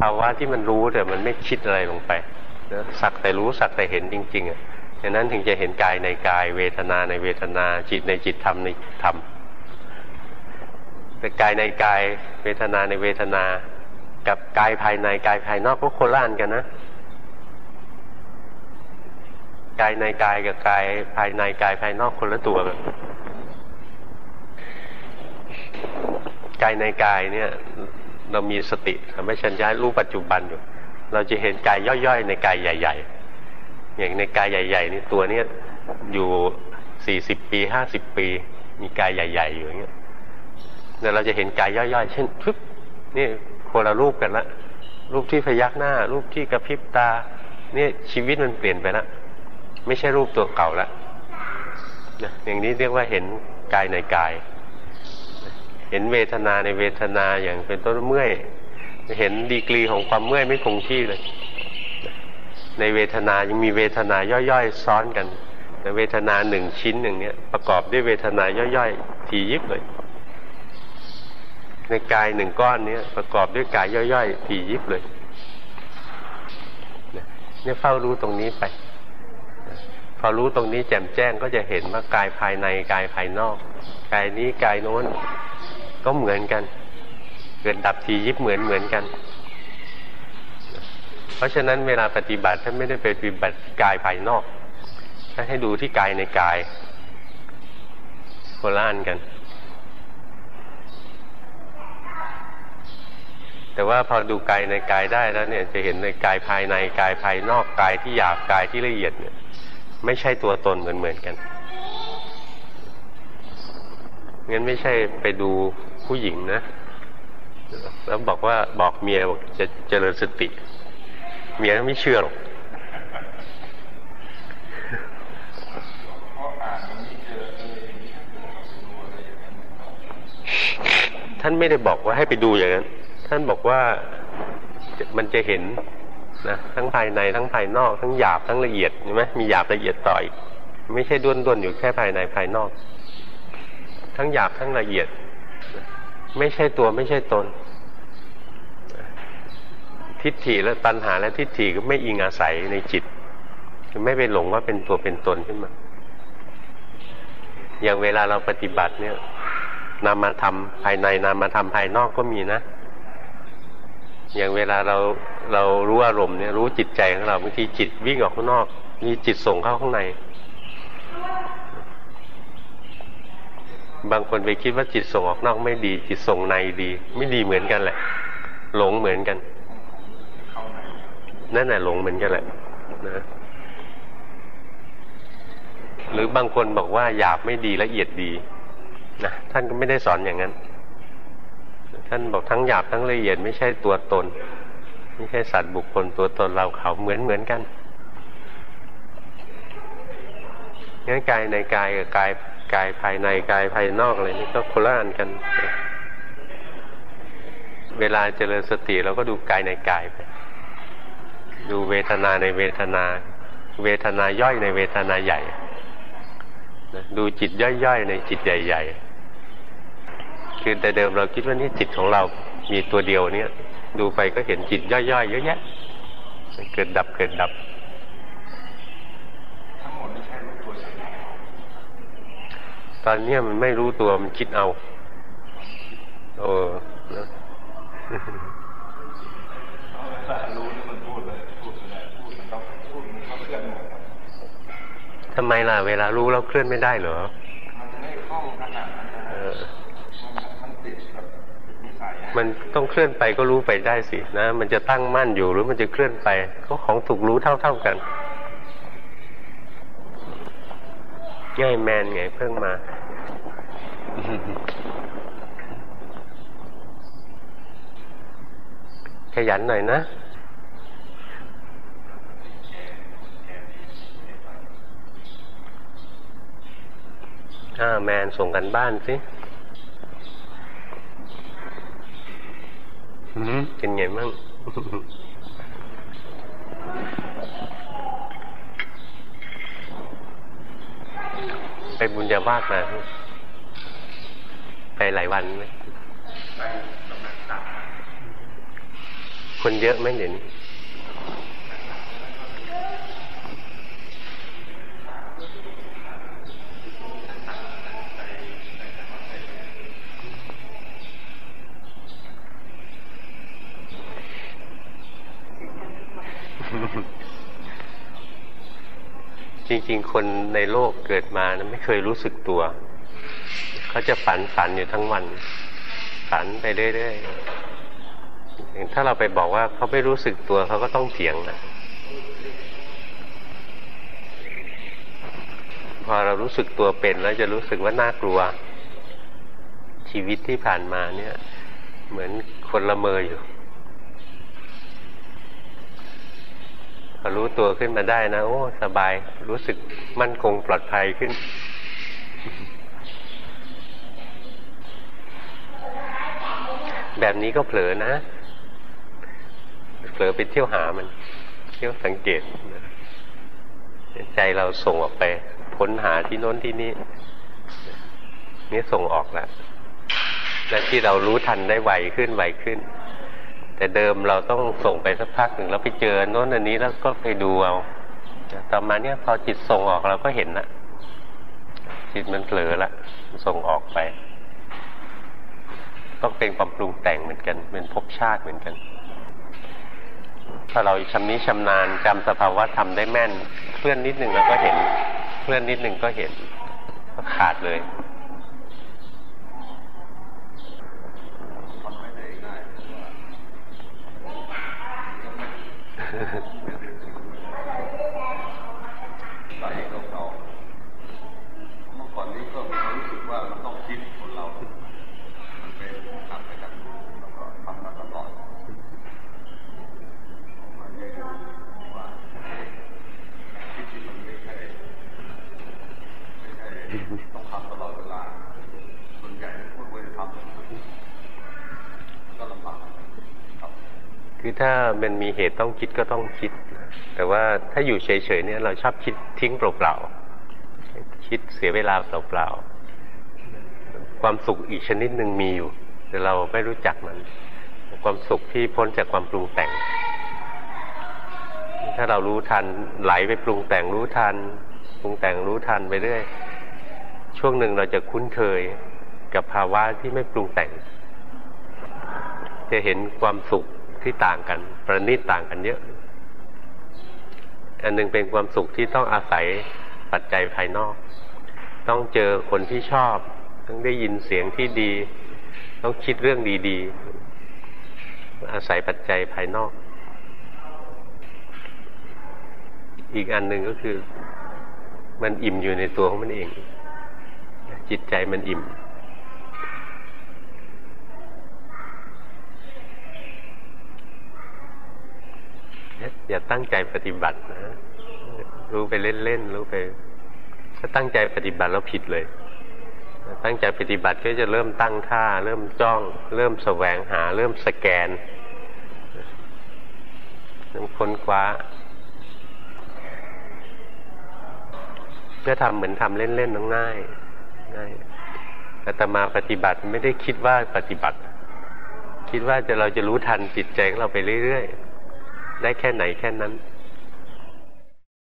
ภาวะที่มันรู้แต่มันไม่คิดอะไรลงไปนะสักแต่รู้สักแต่เห็นจริงๆอะดังนั้นถึงจะเห็นกายในกาย เวทนาในเวทนาจิตในจิตธรรมในธรรมแต่กายในกาย เวทนาในเวทนา กับกายภายในกายภายนอกก็โคล่านกันนะกายในกายกับกายภายในกายภายนอกคนละตัวกันกายในกายเนี่ย เรามีสติทำให้ชัญญารู้ปัจจุบันอยู่ เราจะเห็นกายย่อยๆ ในกายใหญ่ ๆ อย่างในกายใหญ่ ๆ นี่ตัวเนี้ยอยู่สี่สิบปีห้าสิบปี มีกายใหญ่ ๆ อยู่อย่างเงี้ยแต่เราจะเห็นกายย่อยๆ เช่นปึ๊บนี่คนละรูปกันละรูปที่พยักหน้า รูปที่กระพริบตา เนี่ยชีวิตมันเปลี่ยนไปแล้วไม่ใช่รูปตัวเก่าแล้วนะอย่างนี้เรียกว่าเห็นกายในกาย เห็นเวทนาในเวทนาอย่างเป็นต้นเมื่อยเห็นดีกรีของความเมื่อยไม่คงที่เลย ในเวทนายังมีเวทนาย่อยๆซ้อนกันแต่เวทนาหนึ่งชิ้นหนึ่งเนี้ยประกอบด้วยเวทนาย่อยๆทียิบเลย ในกายหนึ่งก้อนเนี้ยประกอบด้วยกายย่อยๆทียิบเลยเนี่ยเฝ้ารู้ตรงนี้ไปพอรู้ตรงนี้แจ่มแจ้งก็จะเห็นว่ากายภายในกายภายนอก กายนี้กายโน้น ก็เหมือนกัน เกิดดับทียิบเหมือนเหมือนกัน เพราะฉะนั้นเวลาปฏิบัติท่านไม่ได้ไปปฏิบัติกายภายนอกท่านให้ดูที่กายในกายโคล่านกัน แต่ว่าพอดูกายในกายได้แล้วเนี่ย จะเห็นในกายภายในกายภายนอกกายที่หยาบกายที่ละเอียดเนี่ย ไม่ใช่ตัวตนเหมือนเหมือนกัน งั้นไม่ใช่ไปดูผู้หญิงนะแล้วบอกว่าบอกเมียบอกจะเจริญสติ เมียไม่เชื่อหรอกท่านไม่ได้บอกว่าให้ไปดูอย่างนั้น ท่านบอกว่ามันจะเห็นนะทั้งภายในทั้งภายนอกทั้งหยาบทั้งละเอียดใช่ไหมมีหยาบละเอียดต่ออีกไม่ใช่ด้วนด้วนอยู่แค่ภายในภายนอก ทั้งหยาบทั้งละเอียด ไม่ใช่ตัวไม่ใช่ตน ทิฏฐิและตัณหาและทิฏฐิก็ไม่อิงอาศัยในจิตคือไม่ไปหลงว่าเป็นตัวเป็นตนขึ้นมาอย่างเวลาเราปฏิบัติเนี่ย นามาทำภายในนามาทำภายนอกก็มีนะ อย่างเวลาเราเรารู้อารมณ์เนี่ยรู้จิตใจของเราบางทีจิตวิ่งออกข้างนอก มีจิตส่งเข้าข้างใน บางคนไปคิดว่าจิตส่งออกนอกไม่ดี จิตส่งในดี ไม่ดีเหมือนกันแหละ หลงเหมือนกัน นั่นแหละหลงเหมือนกันแหละนะหรือบางคนบอกว่าหยาบไม่ดีละเอียดดีนะท่านก็ไม่ได้สอนอย่างนั้น ท่านบอกทั้งหยาบทั้งละเอียดไม่ใช่ตัวตน ไม่ใช่สัตว์บุคคลตัวตนเราเขาเหมือนเหมือนกันงั้นกายในกายกับกาย กายภายในกายภายนอกอะไรนี่ก็คนละอันกัน เวลาเจริญสติเราก็ดูกายในกายไปดูเวทนาในเวทนา เวทนาย่อยในเวทนาใหญ่ดูจิตย่อยๆในจิตใหญ่ ๆ คือแต่เดิมเราคิดว่านี่จิตของเรามีตัวเดียวเนี่ย ดูไปก็เห็นจิตย่อยๆเยอะแยะเกิดดับเกิดดับทั้งหมดไม่ใช่รู้ตัว ตอนนี้มันไม่รู้ตัวมันคิดเอาโอ้นะทำไมล่ะ เวลารู้แล้วเคลื่อนไม่ได้เหรอมันต้องเคลื่อนไปก็รู้ไปได้สินะ มันจะตั้งมั่นอยู่หรือมันจะเคลื่อนไปก็ของถูกรู้เท่า ๆกัน ง่ายแมนไงเพิ่งมา ยันหน่อยนะอ่าแมนส่งกันบ้านสิเป็นไงมั่งไปบุญญาวาสมาไปหลายวันไหม คนเยอะไหมเดี๋ยวนี้จริง ๆ คนในโลกเกิดมานะไม่เคยรู้สึกตัว เขาจะฝันฝันอยู่ทั้งวัน ฝันไปเรื่อย ๆ ถ้าเราไปบอกว่าเขาไม่รู้สึกตัวเขาก็ต้องเถียงนะพอเรารู้สึกตัวเป็นแล้วจะรู้สึกว่าน่ากลัว ชีวิตที่ผ่านมาเนี่ย เหมือนคนละเมออยู่พอรู้ตัวขึ้นมาได้นะ โอ้ สบายรู้สึกมั่นคงปลอดภัยขึ้น แบบนี้ก็เผลอนะ ลอไปเที่ยวหามัน เที่ยวสังเกตใจเราส่งออกไปค้นหาที่โน้นที่นี่นี่ส่งออกแล้วและที่เรารู้ทันได้ไวขึ้นไวขึ้น แต่เดิมเราต้องส่งไปสักพักหนึ่งแล้วไปเจอโน้นอันนี้แล้วก็ไปดูเอาต่อมาเนี่ยพอจิตส่งออกเราก็เห็นละจิตมันเผลอละส่งออกไป ต้องเป็นความปรุงแต่งเหมือนกันเป็นภพชาติเหมือนกัน ถ้าเราชำนี้ชำนาญจำสภาวะทำได้แม่น เคลื่อนนิดหนึ่งเราก็เห็น เคลื่อนนิดหนึ่งก็เห็น ก็ขาดเลยใส่เก่าๆเมื่อก่อนนี้ก็มีความรู้สึกว่ามันต้องคิดคนเรา มันเป็นทำไปจากแล้วก็ทำมาตลอดมันเรียนรู้ว่าคิดที่มันไม่ใช่ไม่ใช่ต้องทำตลอดเวลา ส่วนใหญ่พวกเราจะทำก็ลำบาก คือถ้ามันมีเหตุต้องคิดก็ต้องคิด แต่ว่าถ้าอยู่เฉยๆเนี่ยเราชอบคิดทิ้งเปล่าๆคิดเสียเวลาเปล่าๆความสุขอีกชนิดหนึ่งมีอยู่ แต่เราไม่รู้จักมัน ความสุขที่พ้นจากความปรุงแต่ง ถ้าเรารู้ทันไหลไปปรุงแต่งรู้ทันปรุงแต่งรู้ทันไปเรื่อยช่วงหนึ่งเราจะคุ้นเคยกับภาวะที่ไม่ปรุงแต่ง จะเห็นความสุข ที่ต่างกัน ประณีตต่างกันเยอะ อันนึงเป็นความสุขที่ต้องอาศัยปัจจัยภายนอก ต้องเจอคนที่ชอบ ต้องได้ยินเสียงที่ดี ต้องคิดเรื่องดีๆ อาศัยปัจจัยภายนอก อีกอันหนึ่งก็คือ มันอิ่มอยู่ในตัวของมันเอง จิตใจมันอิ่ม อย่าตั้งใจปฏิบัตินะรู้ไปเล่นๆรู้ไป ถ้าตั้งใจปฏิบัติแล้วผิดเลย ตั้งใจปฏิบัติก็จะเริ่มตั้งท่า เริ่มจ้อง เริ่มแสวงหา เริ่มสแกนเริ่มค้นคว้าเพื่อทำเหมือนทำเล่นๆง่ายง่ายแต่ตมาปฏิบัติไม่ได้คิดว่าปฏิบัติ คิดว่าจะเราจะรู้ทันจิตใจของเราไปเรื่อยๆ ได้แค่ไหนแค่นั้น